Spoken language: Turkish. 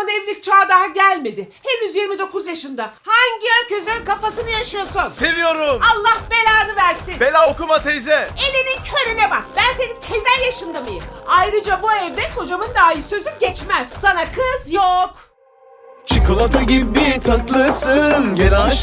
Babamın evlilik çağı daha gelmedi. Henüz 29 yaşında. Hangi öküzün kafasını yaşıyorsun? Seviyorum. Allah belanı versin. Bela okuma teyze. Elinin körüne bak. Ben senin tezen yaşında mıyım? Ayrıca bu evde kocamın dahi sözü geçmez. Sana kız yok. Çikolata gibi tatlısın Gel aşk